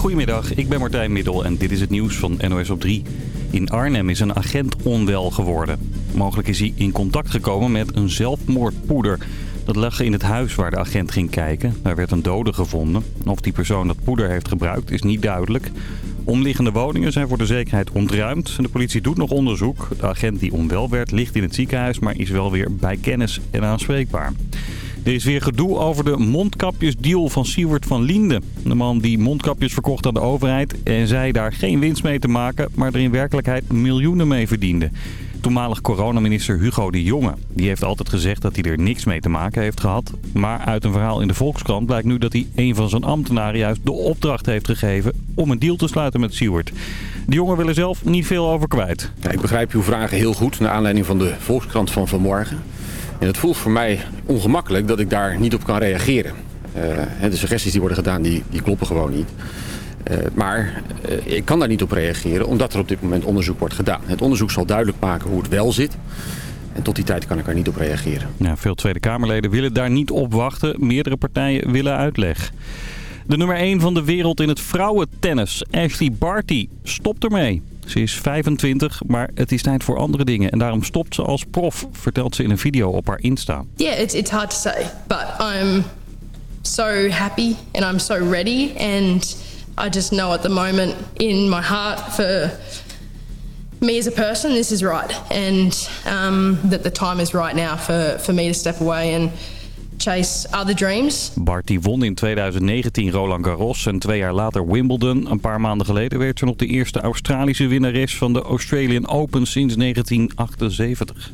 Goedemiddag, ik ben Martijn Middel en dit is het nieuws van NOS op 3. In Arnhem is een agent onwel geworden. Mogelijk is hij in contact gekomen met een zelfmoordpoeder. Dat lag in het huis waar de agent ging kijken. Daar werd een dode gevonden. Of die persoon dat poeder heeft gebruikt is niet duidelijk. Omliggende woningen zijn voor de zekerheid ontruimd. De politie doet nog onderzoek. De agent die onwel werd ligt in het ziekenhuis, maar is wel weer bij kennis en aanspreekbaar. Er is weer gedoe over de mondkapjesdeal van Siewert van Linden. De man die mondkapjes verkocht aan de overheid en zei daar geen winst mee te maken, maar er in werkelijkheid miljoenen mee verdiende. Toenmalig coronaminister Hugo de Jonge. Die heeft altijd gezegd dat hij er niks mee te maken heeft gehad. Maar uit een verhaal in de Volkskrant blijkt nu dat hij een van zijn ambtenaren juist de opdracht heeft gegeven om een deal te sluiten met Siewert. De jongen wil er zelf niet veel over kwijt. Ik begrijp uw vragen heel goed naar aanleiding van de Volkskrant van vanmorgen. En het voelt voor mij ongemakkelijk dat ik daar niet op kan reageren. Uh, de suggesties die worden gedaan, die, die kloppen gewoon niet. Uh, maar uh, ik kan daar niet op reageren, omdat er op dit moment onderzoek wordt gedaan. Het onderzoek zal duidelijk maken hoe het wel zit. En tot die tijd kan ik er niet op reageren. Ja, veel Tweede Kamerleden willen daar niet op wachten. Meerdere partijen willen uitleg. De nummer 1 van de wereld in het vrouwentennis, Ashley Barty, stopt ermee. Ze is 25, maar het is tijd voor andere dingen. En daarom stopt ze als prof, vertelt ze in een video op haar Insta. Yeah, it's, it's hard to say. But I'm so happy and I'm so ready. And I just know at the moment in my heart for me as a person, this is right. And um, that the time is right now for, for me to step away and chase other dreams. Barty won in 2019 Roland Garros en twee jaar later Wimbledon. Een paar maanden geleden werd ze nog de eerste Australische winnares van de Australian Open sinds 1978.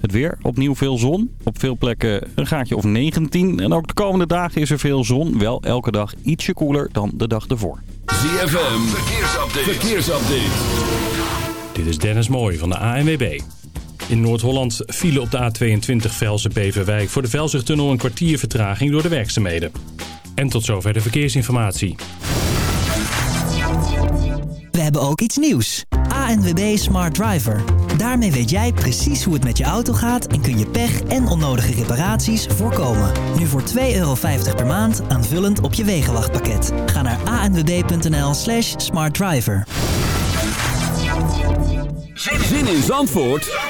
Het weer, opnieuw veel zon. Op veel plekken een gaatje of 19. En ook de komende dagen is er veel zon. Wel elke dag ietsje koeler dan de dag ervoor. ZFM, verkeersupdate. verkeersupdate. Dit is Dennis Mooij van de ANWB. In Noord-Holland vielen op de A22 Velsen-Beverwijk... voor de Velzigtunnel een kwartier vertraging door de werkzaamheden. En tot zover de verkeersinformatie. We hebben ook iets nieuws. ANWB Smart Driver. Daarmee weet jij precies hoe het met je auto gaat... en kun je pech en onnodige reparaties voorkomen. Nu voor 2,50 euro per maand aanvullend op je wegenwachtpakket. Ga naar anwb.nl slash smartdriver. Zin in Zandvoort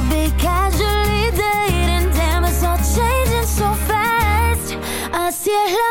cielo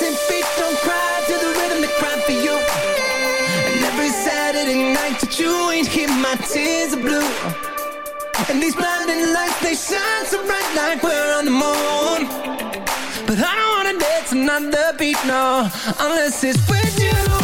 Dancing feet don't cry to the rhythm, they cry for you. And every Saturday night that you ain't here, my tears are blue. And these blinding lights, they shine so bright like we're on the moon. But I don't wanna dance another beat, no, unless it's with you.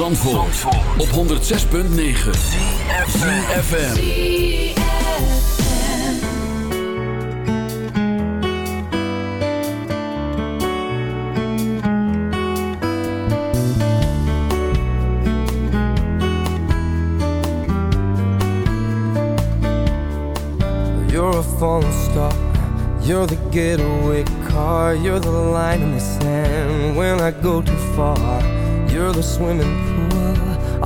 Zandvoort, op 106.9 CFFM You're a falling star. You're the getaway car. You're the line in the sand when I go too far. You're the swimming pool